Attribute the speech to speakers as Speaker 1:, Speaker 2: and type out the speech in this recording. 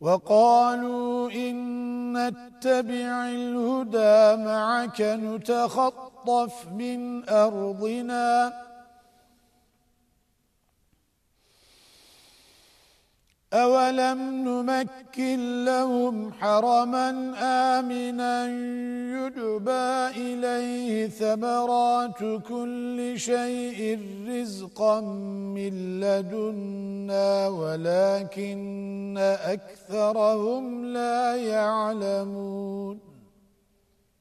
Speaker 1: وقالوا إن نتبع الهدى معك نتخطف من أرضنا. أولم نمكن لهم حرما آمنا يدبى إليه ثمرات كل شيء رزقا من لدنا ولكن أكثرهم لا يعلمون.